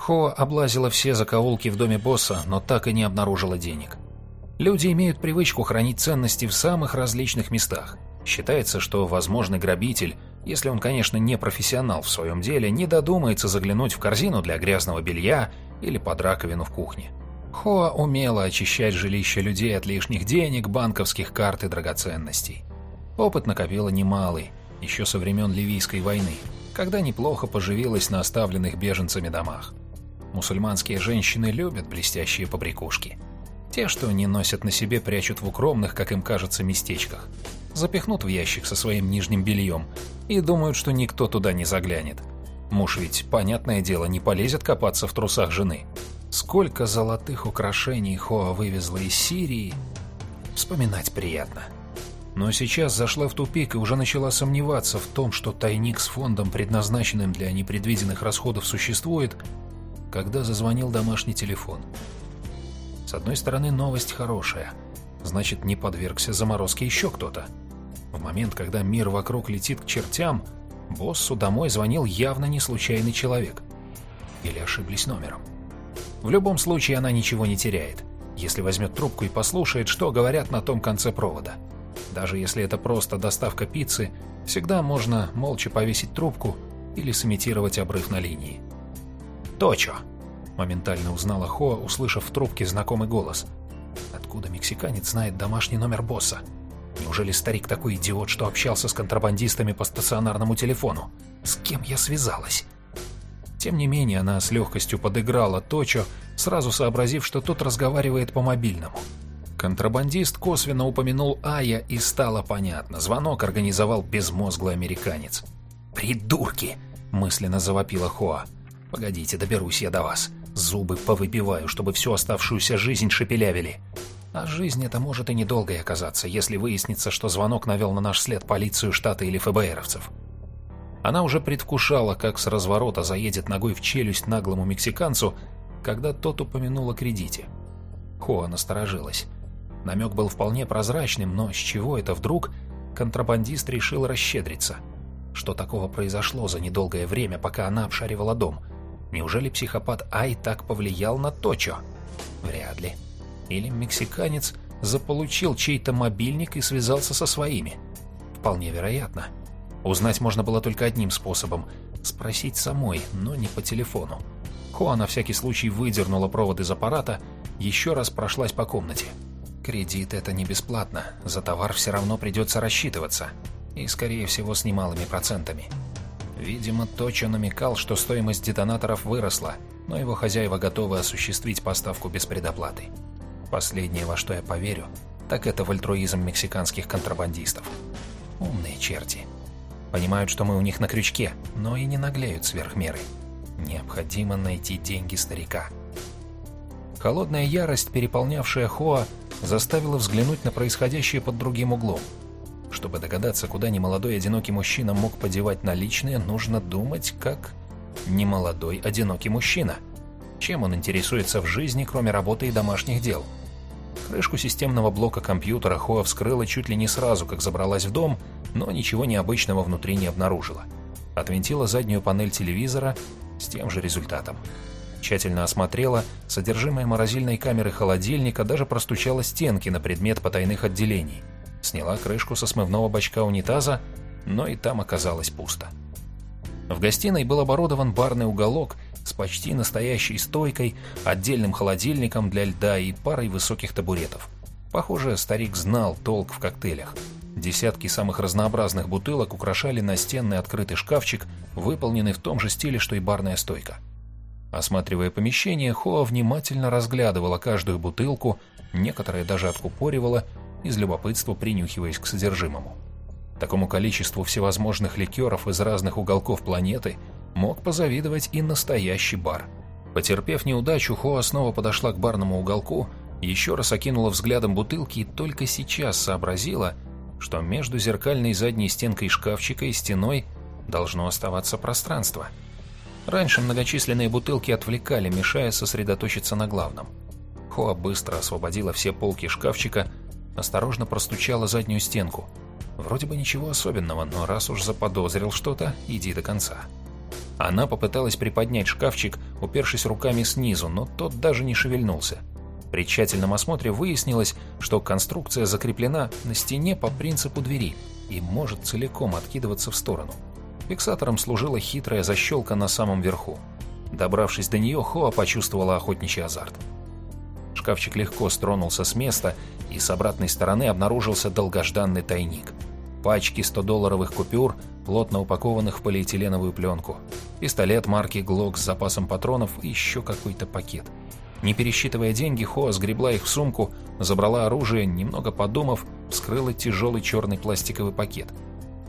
Хо облазила все закоулки в доме босса, но так и не обнаружила денег. Люди имеют привычку хранить ценности в самых различных местах. Считается, что возможный грабитель, если он, конечно, не профессионал в своем деле, не додумается заглянуть в корзину для грязного белья или под раковину в кухне. Хоа умела очищать жилище людей от лишних денег, банковских карт и драгоценностей. Опыт накопила немалый, еще со времен Ливийской войны, когда неплохо поживилась на оставленных беженцами домах. Мусульманские женщины любят блестящие побрякушки. Те, что не носят на себе, прячут в укромных, как им кажется, местечках. Запихнут в ящик со своим нижним бельем и думают, что никто туда не заглянет. Муж ведь, понятное дело, не полезет копаться в трусах жены. Сколько золотых украшений Хоа вывезла из Сирии, вспоминать приятно. Но сейчас зашла в тупик и уже начала сомневаться в том, что тайник с фондом, предназначенным для непредвиденных расходов, существует, когда зазвонил домашний телефон. С одной стороны, новость хорошая. Значит, не подвергся заморозке еще кто-то. В момент, когда мир вокруг летит к чертям, боссу домой звонил явно не случайный человек. Или ошиблись номером. В любом случае она ничего не теряет, если возьмет трубку и послушает, что говорят на том конце провода. Даже если это просто доставка пиццы, всегда можно молча повесить трубку или сымитировать обрыв на линии. «Точо!» — моментально узнала Хо, услышав в трубке знакомый голос. Откуда мексиканец знает домашний номер босса? Неужели старик такой идиот, что общался с контрабандистами по стационарному телефону? С кем я связалась? Тем не менее, она с легкостью подыграла Точо, сразу сообразив, что тот разговаривает по мобильному. Контрабандист косвенно упомянул Ая, и стало понятно. Звонок организовал безмозглый американец. «Придурки!» — мысленно завопила Хоа. «Погодите, доберусь я до вас. Зубы повыбиваю, чтобы всю оставшуюся жизнь шепелявили. А жизнь это может и недолгой оказаться, если выяснится, что звонок навел на наш след полицию штата или ФБРовцев. Она уже предвкушала, как с разворота заедет ногой в челюсть наглому мексиканцу, когда тот упомянул о кредите. Хоа насторожилась. Намек был вполне прозрачным, но с чего это вдруг контрабандист решил расщедриться? Что такого произошло за недолгое время, пока она обшаривала дом? Неужели психопат Ай так повлиял на Точо? Вряд ли. Или мексиканец заполучил чей-то мобильник и связался со своими? Вполне вероятно. — Узнать можно было только одним способом – спросить самой, но не по телефону. Хуа на всякий случай выдернула провод из аппарата, еще раз прошлась по комнате. Кредит – это не бесплатно, за товар все равно придется рассчитываться. И, скорее всего, с немалыми процентами. Видимо, Точо намекал, что стоимость детонаторов выросла, но его хозяева готовы осуществить поставку без предоплаты. Последнее, во что я поверю, так это в альтруизм мексиканских контрабандистов. Умные черти. Понимают, что мы у них на крючке, но и не наглеют сверх меры. Необходимо найти деньги старика. Холодная ярость, переполнявшая Хоа, заставила взглянуть на происходящее под другим углом. Чтобы догадаться, куда немолодой одинокий мужчина мог подевать наличные, нужно думать, как немолодой одинокий мужчина. Чем он интересуется в жизни, кроме работы и домашних дел? Крышку системного блока компьютера Хоа вскрыла чуть ли не сразу, как забралась в дом, но ничего необычного внутри не обнаружила. Отвинтила заднюю панель телевизора с тем же результатом. Тщательно осмотрела содержимое морозильной камеры холодильника, даже простучала стенки на предмет потайных отделений. Сняла крышку со смывного бачка унитаза, но и там оказалось пусто. В гостиной был оборудован барный уголок с почти настоящей стойкой, отдельным холодильником для льда и парой высоких табуретов. Похоже, старик знал толк в коктейлях. Десятки самых разнообразных бутылок украшали настенный открытый шкафчик, выполненный в том же стиле, что и барная стойка. Осматривая помещение, Хоа внимательно разглядывала каждую бутылку, некоторые даже откупоривала, из любопытства принюхиваясь к содержимому. Такому количеству всевозможных ликеров из разных уголков планеты мог позавидовать и настоящий бар. Потерпев неудачу, Хоа снова подошла к барному уголку, еще раз окинула взглядом бутылки и только сейчас сообразила – что между зеркальной задней стенкой шкафчика и стеной должно оставаться пространство. Раньше многочисленные бутылки отвлекали, мешая сосредоточиться на главном. Хоа быстро освободила все полки шкафчика, осторожно простучала заднюю стенку. Вроде бы ничего особенного, но раз уж заподозрил что-то, иди до конца. Она попыталась приподнять шкафчик, упершись руками снизу, но тот даже не шевельнулся. При тщательном осмотре выяснилось, что конструкция закреплена на стене по принципу двери и может целиком откидываться в сторону. Фиксатором служила хитрая защелка на самом верху. Добравшись до нее, Хоа почувствовала охотничий азарт. Шкафчик легко стронулся с места, и с обратной стороны обнаружился долгожданный тайник. Пачки 100-долларовых купюр, плотно упакованных в полиэтиленовую пленку, пистолет марки «Глок» с запасом патронов и еще какой-то пакет. Не пересчитывая деньги, Хоа сгребла их в сумку, забрала оружие, немного подумав, вскрыла тяжелый черный пластиковый пакет.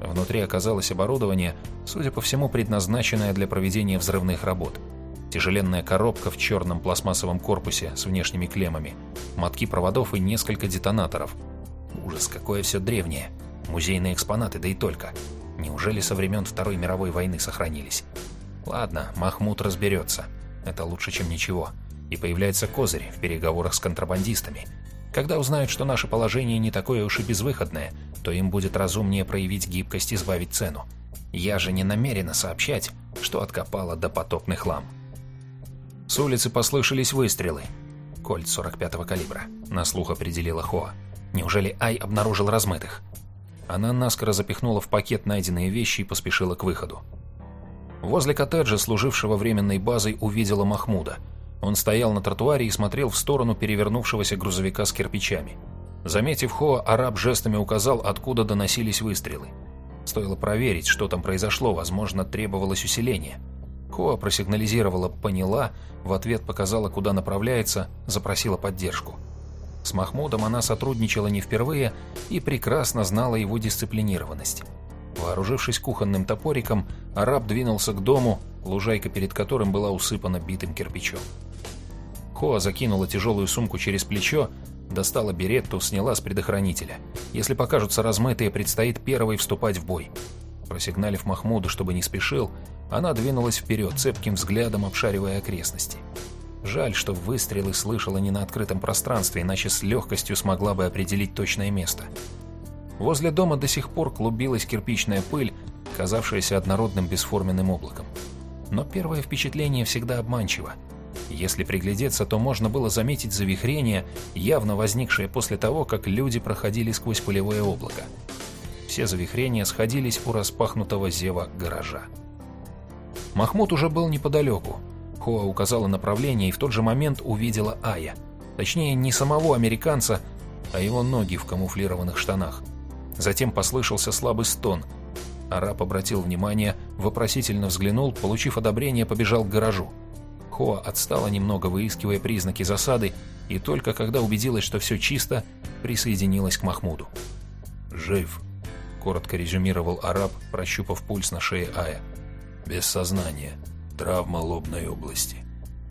Внутри оказалось оборудование, судя по всему, предназначенное для проведения взрывных работ – тяжеленная коробка в черном пластмассовом корпусе с внешними клеммами, мотки проводов и несколько детонаторов. Ужас, какое все древнее. Музейные экспонаты, да и только. Неужели со времен Второй мировой войны сохранились? Ладно, Махмуд разберется. Это лучше, чем ничего. И появляется козырь в переговорах с контрабандистами. Когда узнают, что наше положение не такое уж и безвыходное, то им будет разумнее проявить гибкость и сбавить цену. Я же не намерена сообщать, что откопала допотопный хлам. С улицы послышались выстрелы. Кольт 45-го калибра. На слух определила Хоа. Неужели Ай обнаружил размытых? Она наскоро запихнула в пакет найденные вещи и поспешила к выходу. Возле коттеджа, служившего временной базой, увидела Махмуда. Он стоял на тротуаре и смотрел в сторону перевернувшегося грузовика с кирпичами. Заметив Хоа, араб жестами указал, откуда доносились выстрелы. Стоило проверить, что там произошло, возможно, требовалось усиление. Коа просигнализировала «поняла», в ответ показала, куда направляется, запросила поддержку. С Махмудом она сотрудничала не впервые и прекрасно знала его дисциплинированность. Вооружившись кухонным топориком, араб двинулся к дому, лужайка перед которым была усыпана битым кирпичом. Хоа закинула тяжелую сумку через плечо, достала беретту, сняла с предохранителя. Если покажутся размытые, предстоит первой вступать в бой. Просигналив Махмуду, чтобы не спешил, она двинулась вперед, цепким взглядом обшаривая окрестности. Жаль, что выстрелы слышала не на открытом пространстве, иначе с легкостью смогла бы определить точное место. Возле дома до сих пор клубилась кирпичная пыль, казавшаяся однородным бесформенным облаком. Но первое впечатление всегда обманчиво. Если приглядеться, то можно было заметить завихрение, явно возникшее после того, как люди проходили сквозь пылевое облако. Все завихрения сходились у распахнутого зева гаража. Махмуд уже был неподалеку. Хоа указала направление и в тот же момент увидела Ая. Точнее, не самого американца, а его ноги в камуфлированных штанах. Затем послышался слабый стон. Араб обратил внимание, вопросительно взглянул, получив одобрение, побежал к гаражу. Хоа отстала немного, выискивая признаки засады, и только когда убедилась, что все чисто, присоединилась к Махмуду. «Жив», — коротко резюмировал араб, прощупав пульс на шее Ая. Без сознания. Травма лобной области.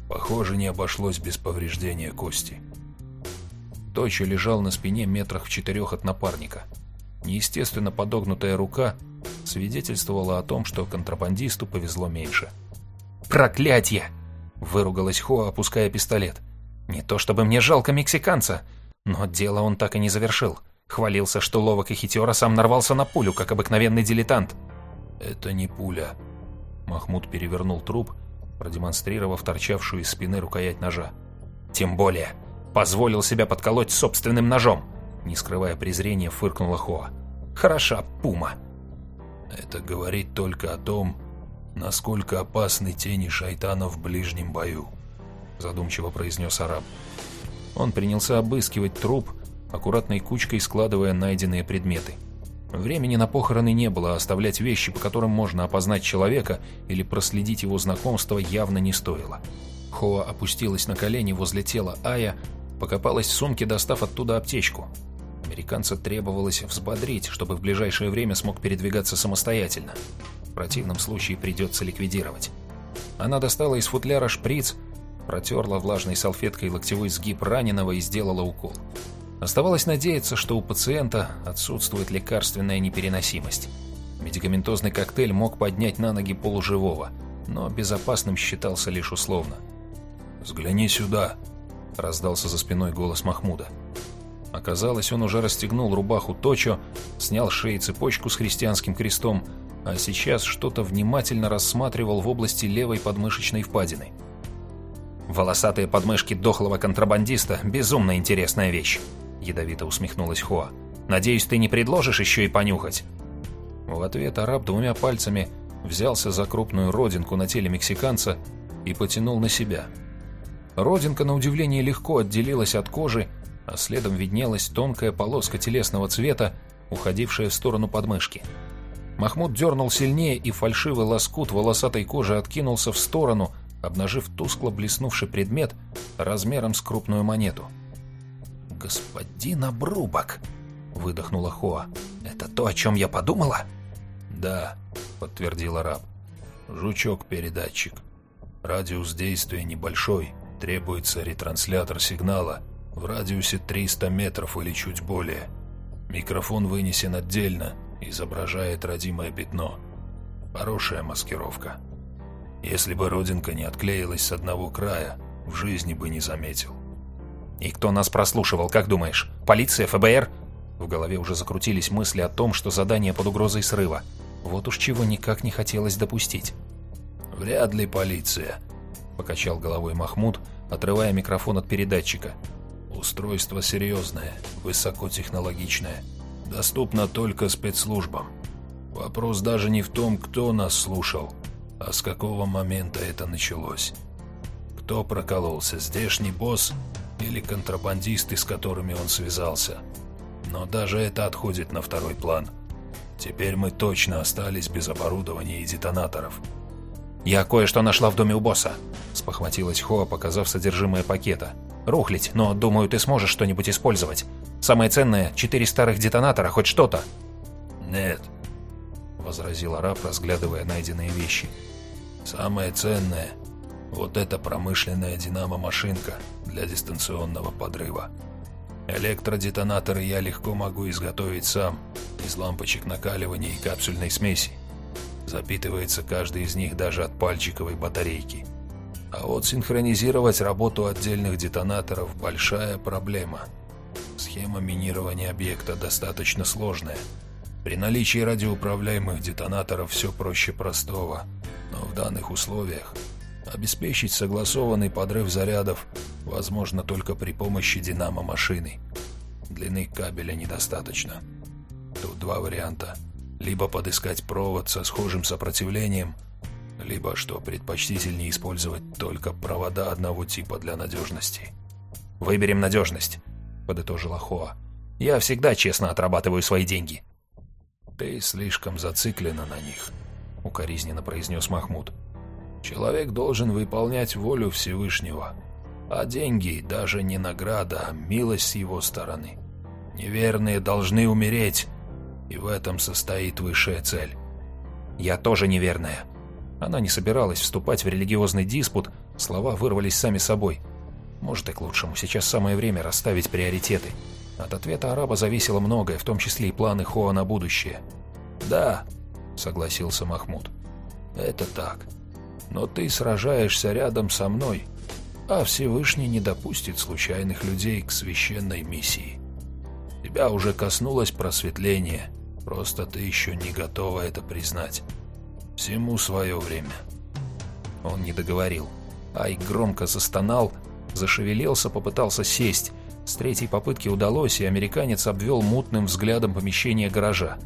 Похоже, не обошлось без повреждения кости. Точо лежал на спине метрах в четырех от напарника. Неестественно подогнутая рука свидетельствовала о том, что контрабандисту повезло меньше. «Проклятье!» — выругалась Хо, опуская пистолет. «Не то чтобы мне жалко мексиканца, но дело он так и не завершил. Хвалился, что ловок и хитер, а сам нарвался на пулю, как обыкновенный дилетант». «Это не пуля», Махмуд перевернул труп, продемонстрировав торчавшую из спины рукоять ножа. «Тем более, позволил себя подколоть собственным ножом!» Не скрывая презрения, фыркнула Хоа. «Хороша, пума!» «Это говорит только о том, насколько опасны тени шайтана в ближнем бою», задумчиво произнес араб. Он принялся обыскивать труп, аккуратной кучкой складывая найденные предметы. Времени на похороны не было, а оставлять вещи, по которым можно опознать человека или проследить его знакомство, явно не стоило. Хоа опустилась на колени возле тела Ая, покопалась в сумке, достав оттуда аптечку. Американца требовалось взбодрить, чтобы в ближайшее время смог передвигаться самостоятельно. В противном случае придется ликвидировать. Она достала из футляра шприц, протерла влажной салфеткой локтевой сгиб раненого и сделала укол. Оставалось надеяться, что у пациента отсутствует лекарственная непереносимость. Медикаментозный коктейль мог поднять на ноги полуживого, но безопасным считался лишь условно. «Взгляни сюда!» — раздался за спиной голос Махмуда. Оказалось, он уже расстегнул рубаху Точо, снял с шеи цепочку с христианским крестом, а сейчас что-то внимательно рассматривал в области левой подмышечной впадины. «Волосатые подмышки дохлого контрабандиста – безумно интересная вещь», – ядовито усмехнулась Хоа. «Надеюсь, ты не предложишь еще и понюхать?» В ответ араб двумя пальцами взялся за крупную родинку на теле мексиканца и потянул на себя. Родинка, на удивление, легко отделилась от кожи, а следом виднелась тонкая полоска телесного цвета, уходившая в сторону подмышки. Махмуд дернул сильнее, и фальшивый лоскут волосатой кожи откинулся в сторону, обнажив тускло блеснувший предмет размером с крупную монету. «Господин обрубок!» — выдохнула Хоа. «Это то, о чем я подумала?» «Да», — подтвердил араб. «Жучок-передатчик. Радиус действия небольшой, требуется ретранслятор сигнала в радиусе 300 метров или чуть более. Микрофон вынесен отдельно, изображает родимое пятно. Хорошая маскировка. Если бы родинка не отклеилась с одного края, в жизни бы не заметил. «И кто нас прослушивал, как думаешь? Полиция, ФБР?» В голове уже закрутились мысли о том, что задание под угрозой срыва. Вот уж чего никак не хотелось допустить. «Вряд ли полиция», — покачал головой Махмуд, отрывая микрофон от передатчика. «Устройство серьезное, высокотехнологичное доступна только спецслужбам. Вопрос даже не в том, кто нас слушал, а с какого момента это началось. Кто прокололся, здешний босс или контрабандисты, с которыми он связался. Но даже это отходит на второй план. Теперь мы точно остались без оборудования и детонаторов. «Я кое-что нашла в доме у босса», — спохватилась Хоа, показав содержимое пакета. «Рухлить, но, думаю, ты сможешь что-нибудь использовать. Самое ценное — четыре старых детонатора, хоть что-то». «Нет», — возразил араб, разглядывая найденные вещи. «Самое ценное — вот эта промышленная динамо-машинка для дистанционного подрыва. Электродетонаторы я легко могу изготовить сам, из лампочек накаливания и капсульной смеси. Запитывается каждый из них даже от пальчиковой батарейки. А вот синхронизировать работу отдельных детонаторов – большая проблема — Схема минирования объекта достаточно сложная. При наличии радиоуправляемых детонаторов все проще простого, но в данных условиях обеспечить согласованный подрыв зарядов возможно только при помощи динамо-машины. Длины кабеля недостаточно. Тут два варианта. Либо подыскать провод со схожим сопротивлением, либо, что предпочтительнее, использовать только провода одного типа для надежности. Выберем надежность. — подытожила Хоа. «Я всегда честно отрабатываю свои деньги». «Ты слишком зациклена на них», — укоризненно произнес Махмуд. «Человек должен выполнять волю Всевышнего, а деньги даже не награда, а милость с его стороны. Неверные должны умереть, и в этом состоит высшая цель». «Я тоже неверная». Она не собиралась вступать в религиозный диспут, слова вырвались сами собой — может и к лучшему. Сейчас самое время расставить приоритеты. От ответа араба зависело многое, в том числе и планы Хоа на будущее. «Да», — согласился Махмуд. «Это так. Но ты сражаешься рядом со мной, а Всевышний не допустит случайных людей к священной миссии. Тебя уже коснулось просветление, просто ты еще не готова это признать. Всему свое время». Он не договорил. Ай громко застонал, Зашевелился, попытался сесть. С третьей попытки удалось, и американец обвел мутным взглядом помещение гаража.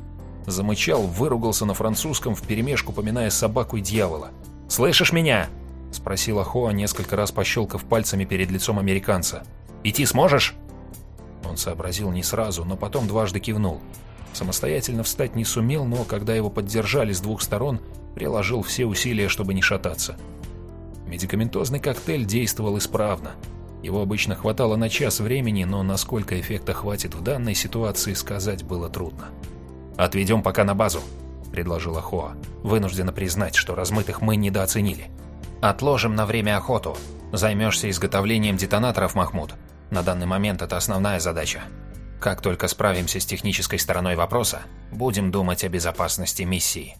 Замычал, выругался на французском, вперемешку поминая собаку и дьявола. «Слышишь меня?» — спросила Хоа, несколько раз пощелкав пальцами перед лицом американца. «Идти сможешь?» Он сообразил не сразу, но потом дважды кивнул. Самостоятельно встать не сумел, но, когда его поддержали с двух сторон, приложил все усилия, чтобы не шататься. Медикаментозный коктейль действовал исправно. Его обычно хватало на час времени, но насколько эффекта хватит в данной ситуации, сказать было трудно. «Отведем пока на базу», — предложила Хоа. «Вынуждена признать, что размытых мы недооценили. Отложим на время охоту. Займешься изготовлением детонаторов, Махмуд. На данный момент это основная задача. Как только справимся с технической стороной вопроса, будем думать о безопасности миссии».